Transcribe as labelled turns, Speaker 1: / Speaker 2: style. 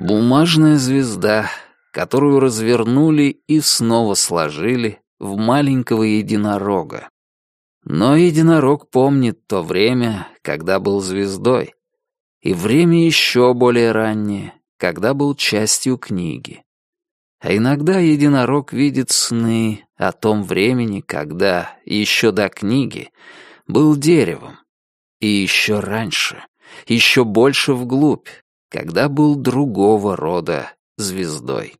Speaker 1: Бумажная звезда, которую развернули и снова сложили в маленького единорога. Но единорог помнит то время, когда был звездой, и время еще более раннее, когда был частью книги. А иногда единорог видит сны о том времени, когда, еще до книги, был деревом. И еще раньше, еще больше вглубь, когда был другого рода звездой.